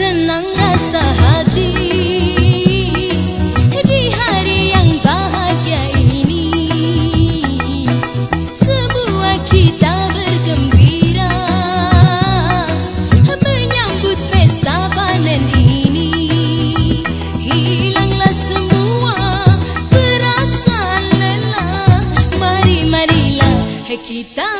senang rasa hati. Di hari yang bahagia ini semua kita bergembira. Menyambut pesta panen ini hilanglah semua perasaan lelah mari marilah kita